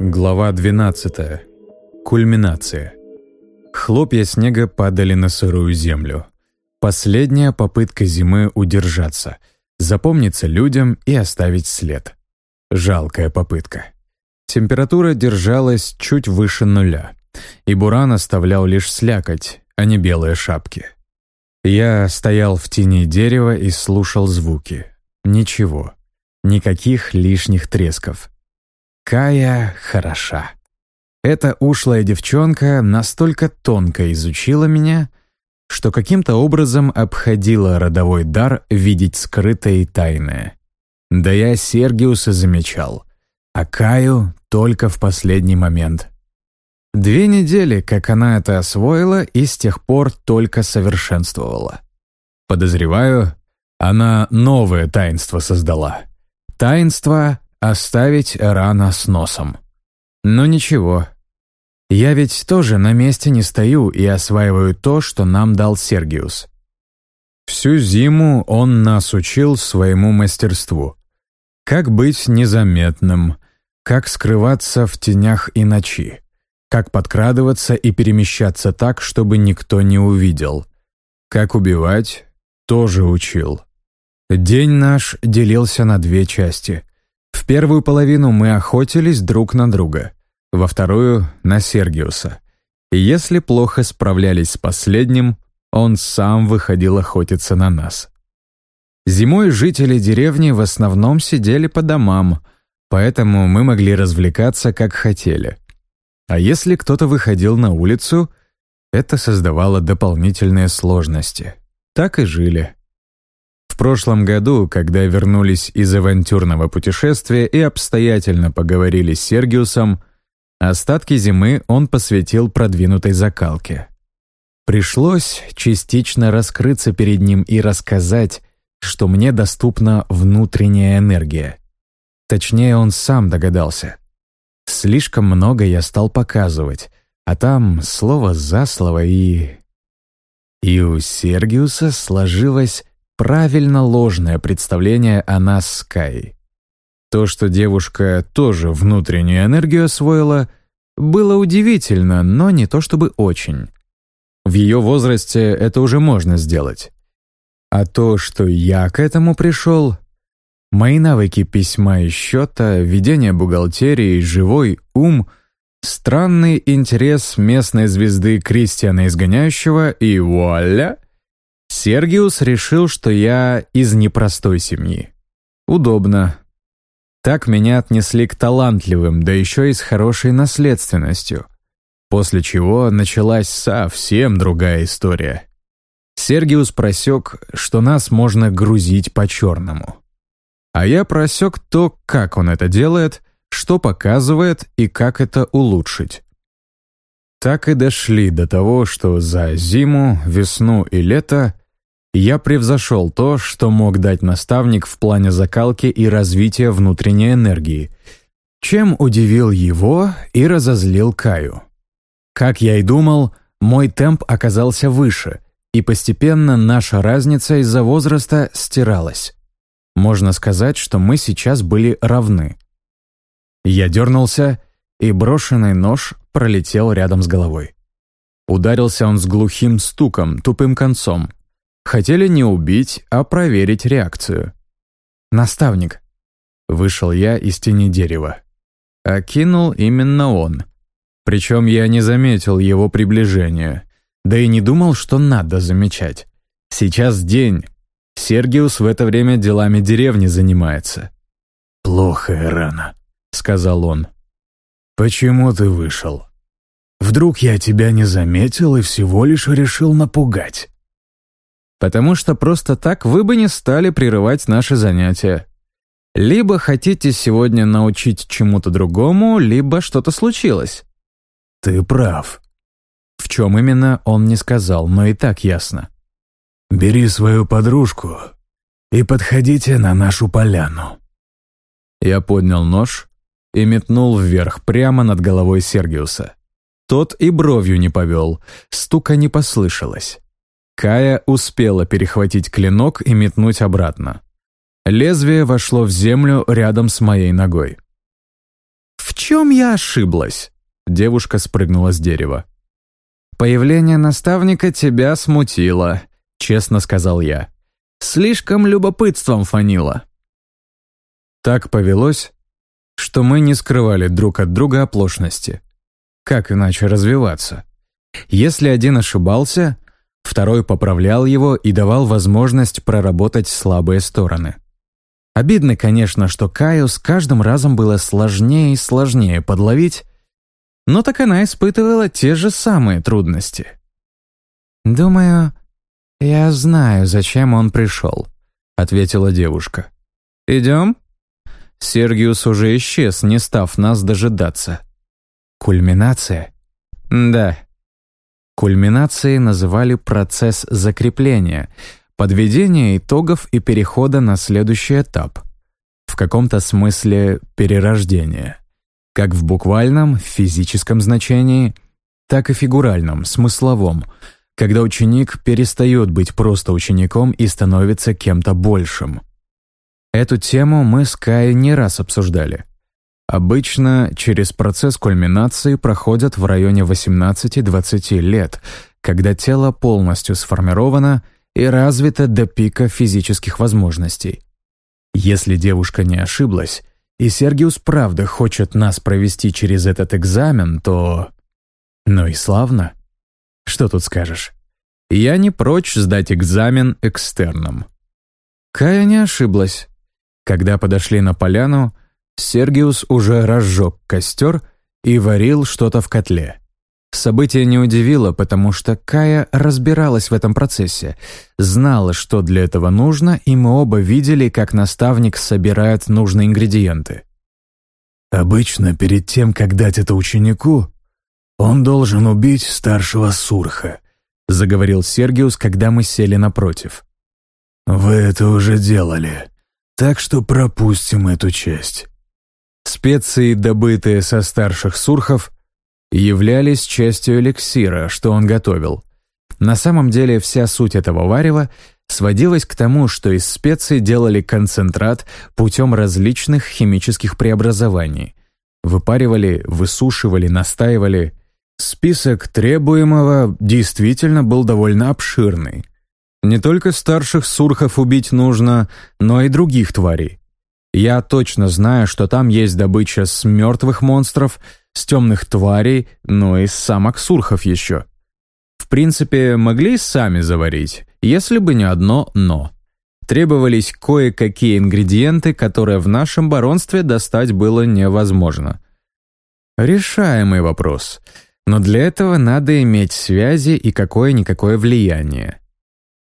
Глава 12. Кульминация. Хлопья снега падали на сырую землю. Последняя попытка зимы удержаться, запомниться людям и оставить след. Жалкая попытка. Температура держалась чуть выше нуля, и Буран оставлял лишь слякоть, а не белые шапки. Я стоял в тени дерева и слушал звуки. Ничего. Никаких лишних тресков. Кая хороша. Эта ушлая девчонка настолько тонко изучила меня, что каким-то образом обходила родовой дар видеть скрытое и тайное. Да я Сергиуса замечал, а Каю только в последний момент. Две недели, как она это освоила, и с тех пор только совершенствовала. Подозреваю, она новое таинство создала. Таинство «оставить рано с носом». Но ничего. Я ведь тоже на месте не стою и осваиваю то, что нам дал Сергиус. Всю зиму он нас учил своему мастерству. Как быть незаметным, как скрываться в тенях и ночи, как подкрадываться и перемещаться так, чтобы никто не увидел. Как убивать, тоже учил. День наш делился на две части. В первую половину мы охотились друг на друга, во вторую — на Сергиуса. И если плохо справлялись с последним, он сам выходил охотиться на нас. Зимой жители деревни в основном сидели по домам, поэтому мы могли развлекаться как хотели. А если кто-то выходил на улицу, это создавало дополнительные сложности. Так и жили прошлом году, когда вернулись из авантюрного путешествия и обстоятельно поговорили с Сергиусом, остатки зимы он посвятил продвинутой закалке. Пришлось частично раскрыться перед ним и рассказать, что мне доступна внутренняя энергия. Точнее, он сам догадался. Слишком много я стал показывать, а там слово за слово и... И у Сергиуса сложилось правильно ложное представление о нас с Кай. То, что девушка тоже внутреннюю энергию освоила, было удивительно, но не то чтобы очень. В ее возрасте это уже можно сделать. А то, что я к этому пришел, мои навыки письма и счета, ведение бухгалтерии, живой ум, странный интерес местной звезды Кристиана Изгоняющего и вуаля — Сергиус решил, что я из непростой семьи. Удобно. Так меня отнесли к талантливым, да еще и с хорошей наследственностью. После чего началась совсем другая история. Сергиус просек, что нас можно грузить по-черному. А я просек то, как он это делает, что показывает и как это улучшить. Так и дошли до того, что за зиму, весну и лето я превзошел то, что мог дать наставник в плане закалки и развития внутренней энергии, чем удивил его и разозлил Каю. Как я и думал, мой темп оказался выше, и постепенно наша разница из-за возраста стиралась. Можно сказать, что мы сейчас были равны. Я дернулся, и брошенный нож пролетел рядом с головой. Ударился он с глухим стуком, тупым концом. Хотели не убить, а проверить реакцию. «Наставник». Вышел я из тени дерева. Окинул именно он. Причем я не заметил его приближения. Да и не думал, что надо замечать. Сейчас день. Сергиус в это время делами деревни занимается. «Плохая рана», — сказал он. «Почему ты вышел?» «Вдруг я тебя не заметил и всего лишь решил напугать?» потому что просто так вы бы не стали прерывать наши занятия. Либо хотите сегодня научить чему-то другому, либо что-то случилось». «Ты прав». В чем именно, он не сказал, но и так ясно. «Бери свою подружку и подходите на нашу поляну». Я поднял нож и метнул вверх прямо над головой Сергиуса. Тот и бровью не повел, стука не послышалось. Кая успела перехватить клинок и метнуть обратно. Лезвие вошло в землю рядом с моей ногой. В чем я ошиблась?» Девушка спрыгнула с дерева. «Появление наставника тебя смутило», — честно сказал я. «Слишком любопытством фанило». Так повелось, что мы не скрывали друг от друга оплошности. Как иначе развиваться? Если один ошибался, второй поправлял его и давал возможность проработать слабые стороны. Обидно, конечно, что Каю с каждым разом было сложнее и сложнее подловить, но так она испытывала те же самые трудности. «Думаю, я знаю, зачем он пришел», — ответила девушка. «Идем?» Сергиус уже исчез, не став нас дожидаться. Кульминация? Да. Кульминацией называли процесс закрепления, подведения итогов и перехода на следующий этап. В каком-то смысле перерождение как в буквальном, физическом значении, так и фигуральном, смысловом, когда ученик перестает быть просто учеником и становится кем-то большим. Эту тему мы с Кай не раз обсуждали. Обычно через процесс кульминации проходят в районе 18-20 лет, когда тело полностью сформировано и развито до пика физических возможностей. Если девушка не ошиблась, и Сергиус правда хочет нас провести через этот экзамен, то... Ну и славно. Что тут скажешь? Я не прочь сдать экзамен экстерном. Кая не ошиблась. Когда подошли на поляну, Сергиус уже разжег костер и варил что-то в котле. Событие не удивило, потому что Кая разбиралась в этом процессе, знала, что для этого нужно, и мы оба видели, как наставник собирает нужные ингредиенты. «Обычно перед тем, как дать это ученику, он должен убить старшего Сурха», заговорил Сергиус, когда мы сели напротив. «Вы это уже делали, так что пропустим эту часть». Специи, добытые со старших Сурхов, являлись частью эликсира, что он готовил. На самом деле вся суть этого варева сводилась к тому, что из специй делали концентрат путем различных химических преобразований. Выпаривали, высушивали, настаивали. Список требуемого действительно был довольно обширный. Не только старших сурхов убить нужно, но и других тварей. Я точно знаю, что там есть добыча с мертвых монстров, с темных тварей, но и с самок сурхов еще. В принципе, могли сами заварить, если бы не одно «но». Требовались кое-какие ингредиенты, которые в нашем баронстве достать было невозможно. Решаемый вопрос. Но для этого надо иметь связи и какое-никакое влияние.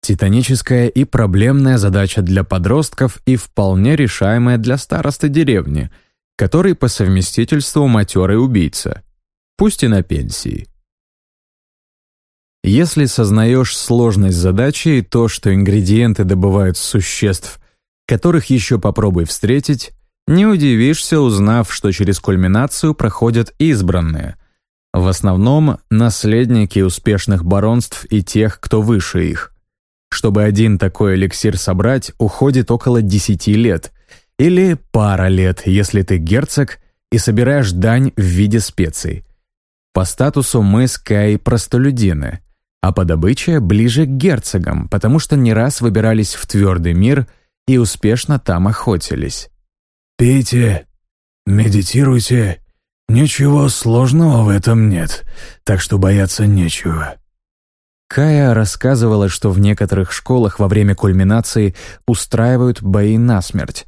Титаническая и проблемная задача для подростков и вполне решаемая для старосты деревни, который по совместительству матерый убийца, пусть и на пенсии. Если сознаешь сложность задачи и то, что ингредиенты добывают существ, которых еще попробуй встретить, не удивишься, узнав, что через кульминацию проходят избранные, в основном наследники успешных баронств и тех, кто выше их. Чтобы один такой эликсир собрать, уходит около 10 лет. Или пара лет, если ты герцог и собираешь дань в виде специй. По статусу мы с Кай простолюдины, а по добыче ближе к герцогам, потому что не раз выбирались в твердый мир и успешно там охотились. «Пейте, медитируйте, ничего сложного в этом нет, так что бояться нечего», Кая рассказывала, что в некоторых школах во время кульминации устраивают бои насмерть.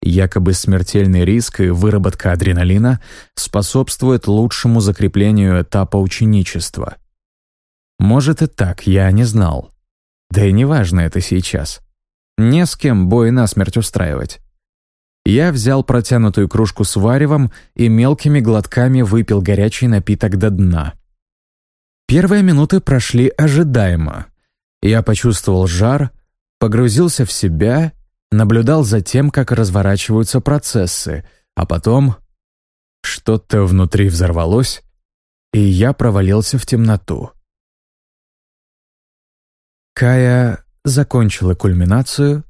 Якобы смертельный риск и выработка адреналина способствуют лучшему закреплению этапа ученичества. Может и так, я не знал. Да и неважно это сейчас. Не с кем бой насмерть устраивать. Я взял протянутую кружку с варевом и мелкими глотками выпил горячий напиток до дна. Первые минуты прошли ожидаемо. Я почувствовал жар, погрузился в себя, наблюдал за тем, как разворачиваются процессы, а потом что-то внутри взорвалось, и я провалился в темноту. Кая закончила кульминацию,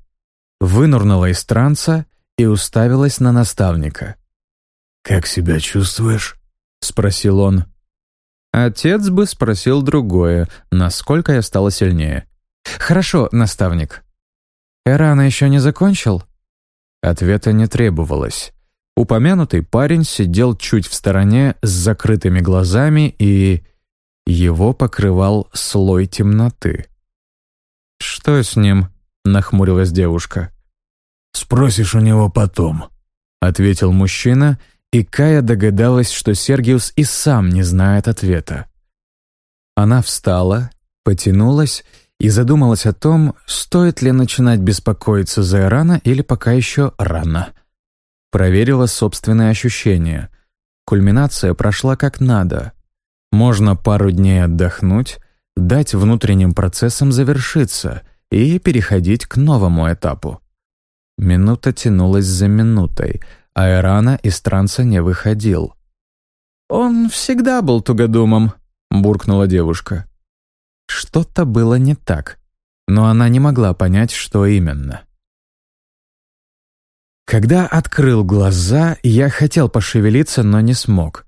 вынурнула из транса и уставилась на наставника. как себя чувствуешь?» — спросил он. Отец бы спросил другое, насколько я стала сильнее. «Хорошо, наставник». «Эрана еще не закончил?» Ответа не требовалось. Упомянутый парень сидел чуть в стороне с закрытыми глазами и... Его покрывал слой темноты. «Что с ним?» — нахмурилась девушка. «Спросишь у него потом», — ответил мужчина, и Кая догадалась, что Сергиус и сам не знает ответа. Она встала, потянулась и задумалась о том, стоит ли начинать беспокоиться за Ирана или пока еще рано. Проверила собственные ощущения. Кульминация прошла как надо. Можно пару дней отдохнуть, дать внутренним процессам завершиться и переходить к новому этапу. Минута тянулась за минутой, а Ирана из транса не выходил. «Он всегда был тугодумом», — буркнула девушка. Что-то было не так, но она не могла понять, что именно. Когда открыл глаза, я хотел пошевелиться, но не смог.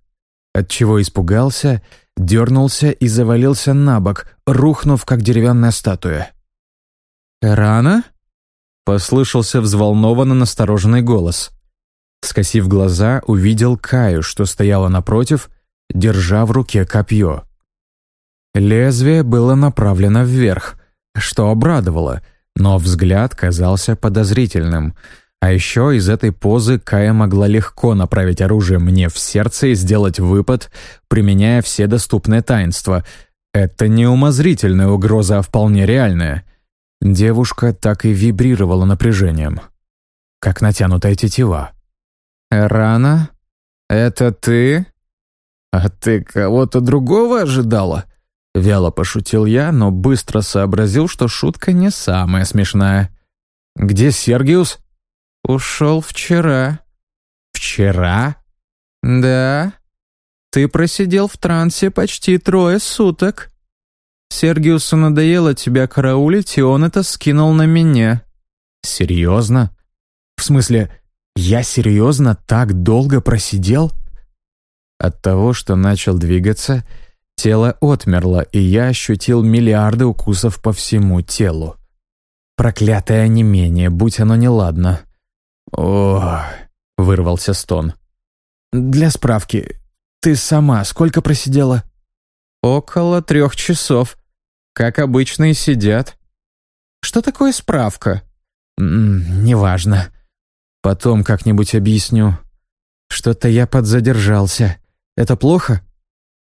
Отчего испугался, дернулся и завалился на бок, рухнув, как деревянная статуя. «Рано?» — послышался взволнованно настороженный голос. Скосив глаза, увидел Каю, что стояла напротив, держа в руке копье. Лезвие было направлено вверх, что обрадовало, но взгляд казался подозрительным. А еще из этой позы Кая могла легко направить оружие мне в сердце и сделать выпад, применяя все доступные таинства. Это не умозрительная угроза, а вполне реальная. Девушка так и вибрировала напряжением, как натянутая тетива. «Рана? Это ты? А ты кого-то другого ожидала?» Вяло пошутил я, но быстро сообразил, что шутка не самая смешная. «Где Сергиус?» «Ушел вчера». «Вчера?» «Да. Ты просидел в трансе почти трое суток. Сергиусу надоело тебя караулить, и он это скинул на меня». «Серьезно? В смысле, я серьезно так долго просидел?» От того, что начал двигаться, Тело отмерло, и я ощутил миллиарды укусов по всему телу. Проклятое онемение, будь оно неладно. «О!» — вырвался стон. «Для справки, ты сама сколько просидела?» «Около трех часов. Как обычно и сидят». «Что такое справка?» М -м, «Неважно. Потом как-нибудь объясню. Что-то я подзадержался. Это плохо?»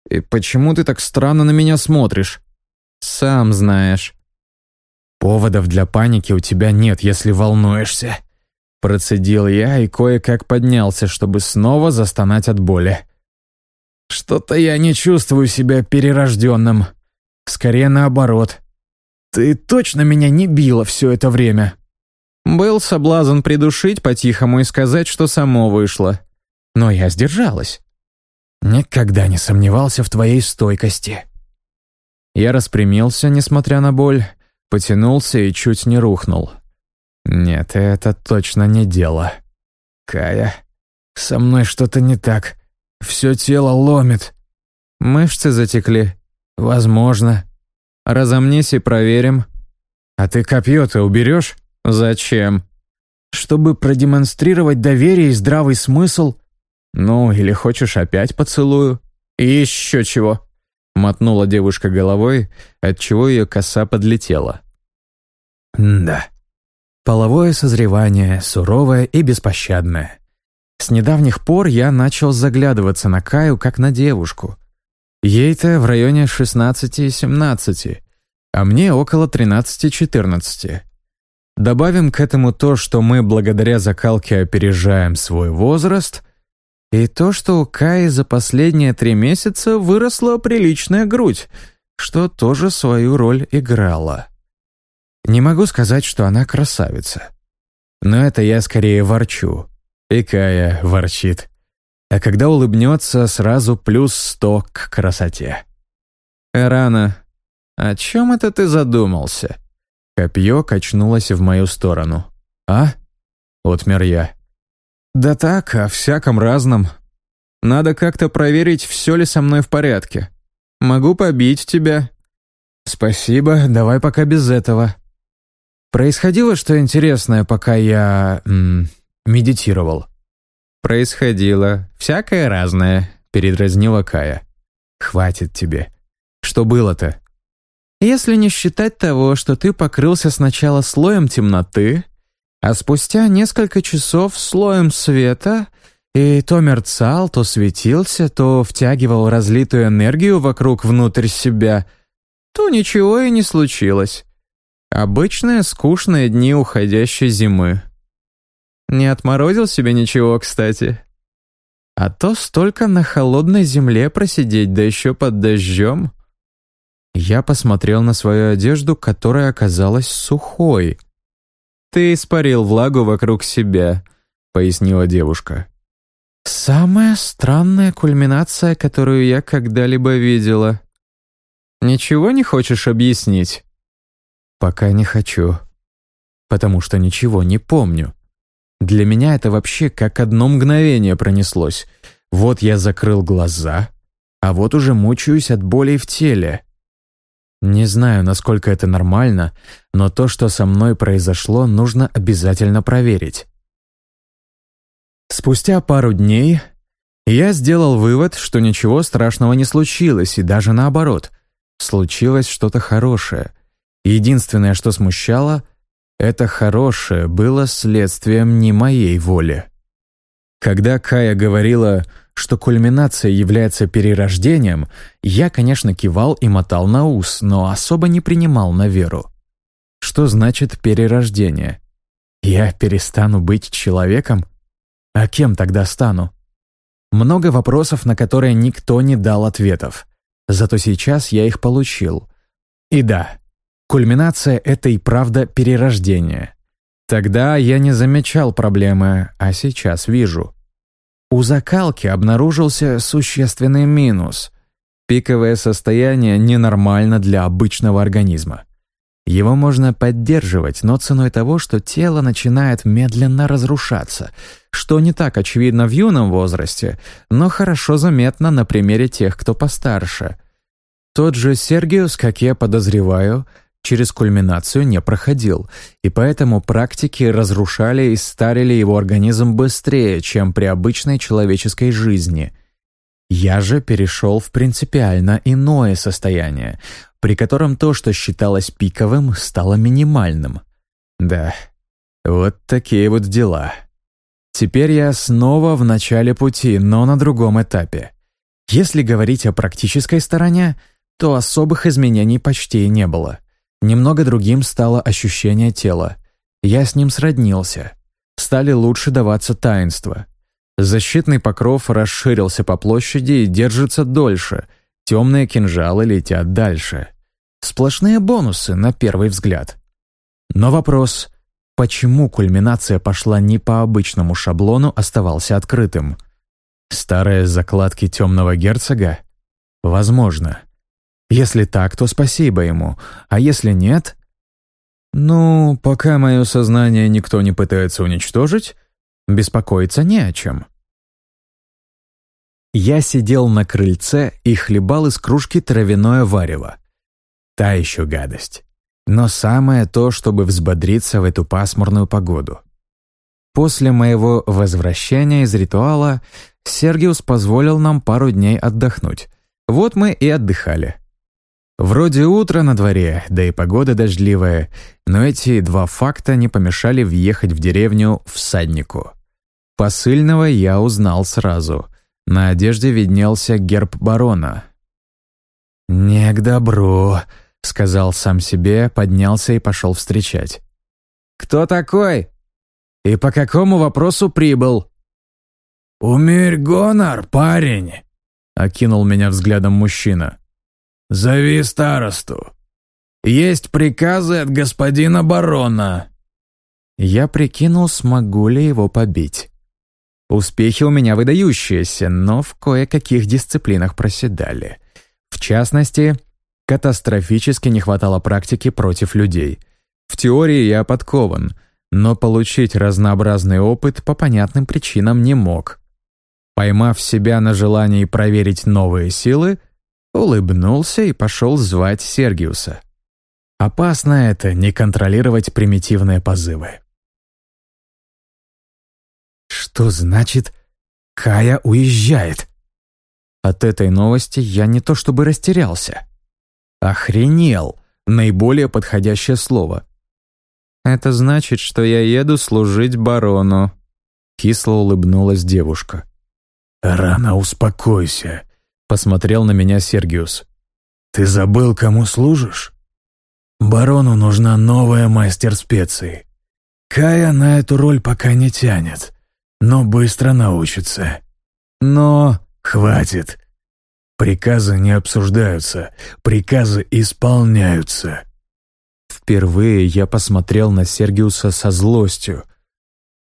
«И почему ты так странно на меня смотришь?» «Сам знаешь». «Поводов для паники у тебя нет, если волнуешься», Процедил я и кое-как поднялся, чтобы снова застонать от боли. «Что-то я не чувствую себя перерожденным. Скорее наоборот. Ты точно меня не била все это время?» Был соблазн придушить по-тихому и сказать, что само вышло. Но я сдержалась. Никогда не сомневался в твоей стойкости. Я распрямился, несмотря на боль, потянулся и чуть не рухнул. Нет, это точно не дело. Кая, со мной что-то не так. Все тело ломит. Мышцы затекли. Возможно. Разомнись и проверим. А ты копье-то уберешь? Зачем? Чтобы продемонстрировать доверие и здравый смысл «Ну, или хочешь опять поцелую?» «И еще чего!» Мотнула девушка головой, отчего ее коса подлетела. «Да. Половое созревание, суровое и беспощадное. С недавних пор я начал заглядываться на Каю как на девушку. Ей-то в районе 16-17, а мне около 13-14. Добавим к этому то, что мы благодаря закалке опережаем свой возраст — и то, что у Каи за последние три месяца выросла приличная грудь, что тоже свою роль играло. Не могу сказать, что она красавица. Но это я скорее ворчу. И Кая ворчит. А когда улыбнется, сразу плюс сто к красоте. «Рано. О чем это ты задумался?» Копье качнулось в мою сторону. «А?» — отмер я. «Да так, о всяком разном. Надо как-то проверить, все ли со мной в порядке. Могу побить тебя». «Спасибо, давай пока без этого». Происходило что интересное, пока я... М, медитировал. «Происходило. Всякое разное», — передразнила Кая. «Хватит тебе. Что было-то?» «Если не считать того, что ты покрылся сначала слоем темноты, а спустя несколько часов слоем света, и то мерцал, то светился, то втягивал разлитую энергию вокруг внутрь себя, то ничего и не случилось. Обычные скучные дни уходящей зимы. Не отморозил себе ничего, кстати. А то столько на холодной земле просидеть, да еще под дождем. Я посмотрел на свою одежду, которая оказалась сухой. «Ты испарил влагу вокруг себя», — пояснила девушка. «Самая странная кульминация, которую я когда-либо видела. Ничего не хочешь объяснить?» «Пока не хочу, потому что ничего не помню. Для меня это вообще как одно мгновение пронеслось. Вот я закрыл глаза, а вот уже мучаюсь от боли в теле. Не знаю, насколько это нормально, но то, что со мной произошло, нужно обязательно проверить. Спустя пару дней я сделал вывод, что ничего страшного не случилось, и даже наоборот, случилось что-то хорошее. Единственное, что смущало — это хорошее было следствием не моей воли. Когда Кая говорила, что кульминация является перерождением, я, конечно, кивал и мотал на ус, но особо не принимал на веру. Что значит перерождение? Я перестану быть человеком? А кем тогда стану? Много вопросов, на которые никто не дал ответов. Зато сейчас я их получил. И да, Кульминация — это и правда перерождение. Тогда я не замечал проблемы, а сейчас вижу. У закалки обнаружился существенный минус. Пиковое состояние ненормально для обычного организма. Его можно поддерживать, но ценой того, что тело начинает медленно разрушаться, что не так очевидно в юном возрасте, но хорошо заметно на примере тех, кто постарше. Тот же Сергиус, как я подозреваю, — через кульминацию не проходил, и поэтому практики разрушали и старили его организм быстрее, чем при обычной человеческой жизни. Я же перешел в принципиально иное состояние, при котором то, что считалось пиковым, стало минимальным. Да, вот такие вот дела. Теперь я снова в начале пути, но на другом этапе. Если говорить о практической стороне, то особых изменений почти не было. Немного другим стало ощущение тела. Я с ним сроднился. Стали лучше даваться таинства. Защитный покров расширился по площади и держится дольше. Темные кинжалы летят дальше. Сплошные бонусы на первый взгляд. Но вопрос, почему кульминация пошла не по обычному шаблону, оставался открытым. Старые закладки темного герцога? Возможно. Если так, то спасибо ему, а если нет... Ну, пока мое сознание никто не пытается уничтожить, беспокоиться не о чем. Я сидел на крыльце и хлебал из кружки травяное варево. Та еще гадость. Но самое то, чтобы взбодриться в эту пасмурную погоду. После моего возвращения из ритуала Сергиус позволил нам пару дней отдохнуть. Вот мы и отдыхали. Вроде утро на дворе, да и погода дождливая, но эти два факта не помешали въехать в деревню всаднику. Посыльного я узнал сразу. На одежде виднелся герб барона. «Не к добру», — сказал сам себе, поднялся и пошел встречать. «Кто такой? И по какому вопросу прибыл?» «Умерь гонор, парень», — окинул меня взглядом мужчина. «Зови старосту. Есть приказы от господина барона». Я прикинул, смогу ли его побить. Успехи у меня выдающиеся, но в кое-каких дисциплинах проседали. В частности, катастрофически не хватало практики против людей. В теории я подкован, но получить разнообразный опыт по понятным причинам не мог. Поймав себя на желании проверить новые силы, улыбнулся и пошел звать Сергиуса. Опасно это — не контролировать примитивные позывы. Что значит «Кая уезжает»? От этой новости я не то чтобы растерялся. Охренел — наиболее подходящее слово. «Это значит, что я еду служить барону», — кисло улыбнулась девушка. «Рано успокойся», — посмотрел на меня Сергиус. «Ты забыл, кому служишь? Барону нужна новая мастер специй. Кая на эту роль пока не тянет, но быстро научится. Но хватит. Приказы не обсуждаются, приказы исполняются. Впервые я посмотрел на Сергиуса со злостью.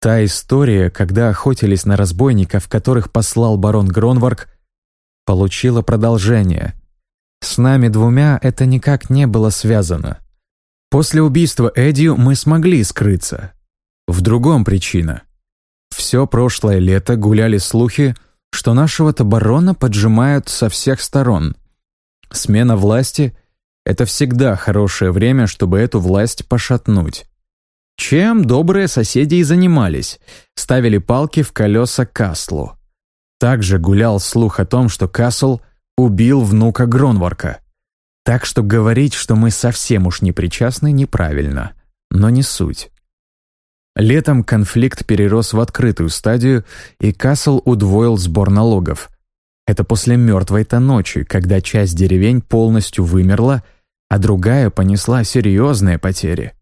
Та история, когда охотились на разбойников, которых послал барон Гронварк, получила продолжение. С нами двумя это никак не было связано. После убийства Эдью мы смогли скрыться. В другом причина. Все прошлое лето гуляли слухи, что нашего-то поджимают со всех сторон. Смена власти — это всегда хорошее время, чтобы эту власть пошатнуть. Чем добрые соседи и занимались, ставили палки в колеса Каслу. Также гулял слух о том, что Касл убил внука Гронварка. Так что говорить, что мы совсем уж не причастны, неправильно, но не суть. Летом конфликт перерос в открытую стадию, и Касл удвоил сбор налогов. Это после мертвой-то ночи, когда часть деревень полностью вымерла, а другая понесла серьезные потери.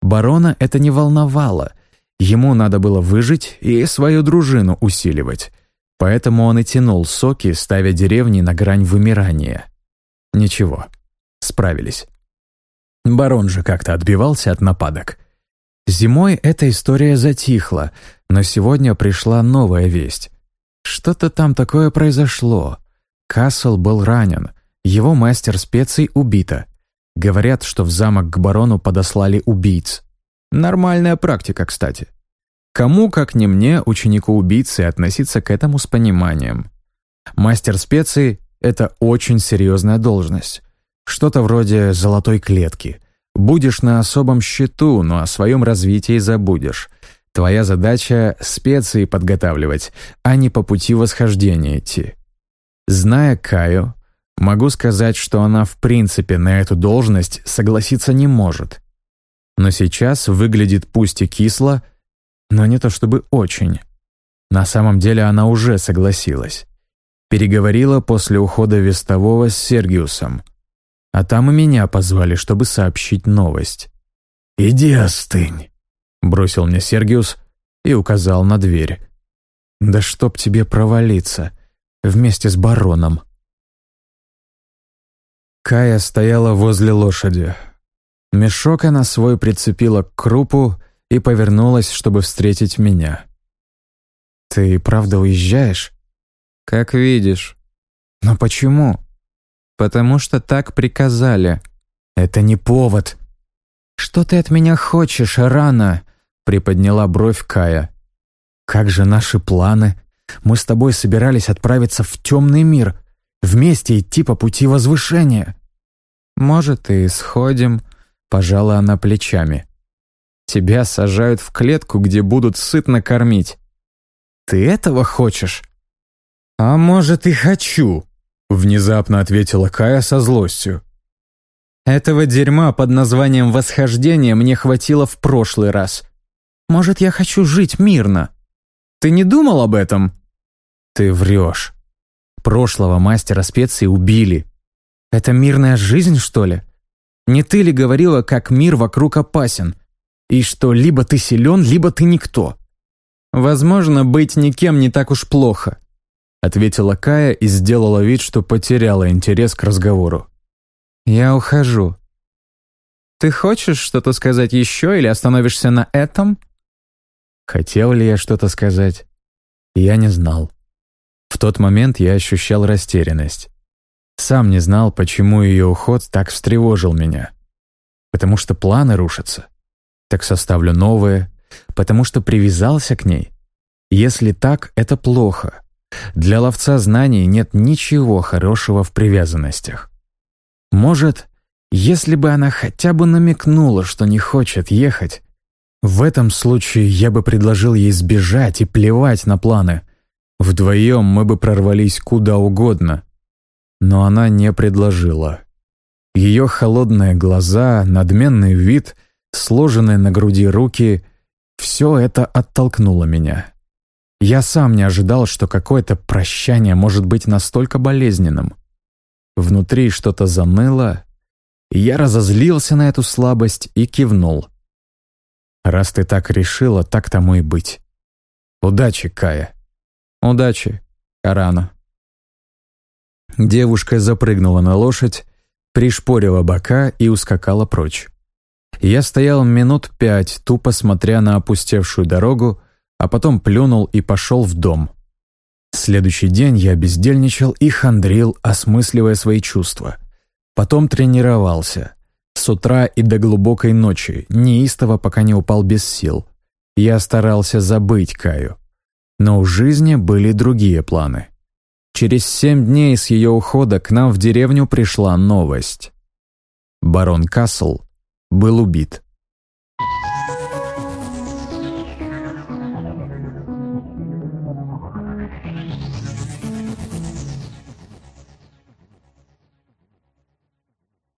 Барона это не волновало. Ему надо было выжить и свою дружину усиливать. Поэтому он и тянул соки, ставя деревни на грань вымирания. Ничего, справились. Барон же как-то отбивался от нападок. Зимой эта история затихла, но сегодня пришла новая весть. Что-то там такое произошло. Кассел был ранен, его мастер специй убита. Говорят, что в замок к барону подослали убийц. Нормальная практика, кстати. Кому, как не мне, ученику убийцы, относиться к этому с пониманием. Мастер специй — это очень серьезная должность. Что-то вроде золотой клетки. Будешь на особом счету, но о своем развитии забудешь. Твоя задача — специи подготавливать, а не по пути восхождения идти. Зная Каю, могу сказать, что она в принципе на эту должность согласиться не может. Но сейчас выглядит пусть и кисло, но не то чтобы очень. На самом деле она уже согласилась. Переговорила после ухода Вестового с Сергиусом. А там и меня позвали, чтобы сообщить новость. «Иди остынь», — бросил мне Сергиус и указал на дверь. «Да чтоб тебе провалиться, вместе с бароном». Кая стояла возле лошади. Мешок она свой прицепила к крупу и повернулась, чтобы встретить меня. «Ты правда уезжаешь?» «Как видишь». «Но почему?» «Потому что так приказали». «Это не повод». «Что ты от меня хочешь, Рана?» — приподняла бровь Кая. «Как же наши планы? Мы с тобой собирались отправиться в темный мир, вместе идти по пути возвышения». «Может, и сходим», — пожала она плечами. «Тебя сажают в клетку, где будут сытно кормить». «Ты этого хочешь?» «А может, и хочу», Внезапно ответила Кая со злостью. «Этого дерьма под названием «восхождение» мне хватило в прошлый раз. Может, я хочу жить мирно? Ты не думал об этом?» «Ты врешь. Прошлого мастера специй убили. Это мирная жизнь, что ли? Не ты ли говорила, как мир вокруг опасен? И что либо ты силен, либо ты никто?» «Возможно, быть никем не так уж плохо ответила Кая и сделала вид, что потеряла интерес к разговору. «Я ухожу. Ты хочешь что-то сказать еще или остановишься на этом?» Хотел ли я что-то сказать? Я не знал. В тот момент я ощущал растерянность. Сам не знал, почему ее уход так встревожил меня. Потому что планы рушатся. Так составлю новые. Потому что привязался к ней. Если так, это плохо. Для ловца знаний нет ничего хорошего в привязанностях. Может, если бы она хотя бы намекнула, что не хочет ехать, в этом случае я бы предложил ей сбежать и плевать на планы. Вдвоем мы бы прорвались куда угодно. Но она не предложила. Ее холодные глаза, надменный вид, сложенные на груди руки — все это оттолкнуло меня. Я сам не ожидал, что какое-то прощание может быть настолько болезненным. Внутри что-то заныло, я разозлился на эту слабость и кивнул. «Раз ты так решила, так тому и быть. Удачи, Кая». «Удачи, Карана». Девушка запрыгнула на лошадь, пришпорила бока и ускакала прочь. Я стоял минут пять, тупо смотря на опустевшую дорогу, а потом плюнул и пошел в дом. Следующий день я бездельничал и хандрил, осмысливая свои чувства. Потом тренировался. С утра и до глубокой ночи, неистово, пока не упал без сил. Я старался забыть Каю. Но у жизни были другие планы. Через семь дней с ее ухода к нам в деревню пришла новость. Барон Кассел был убит.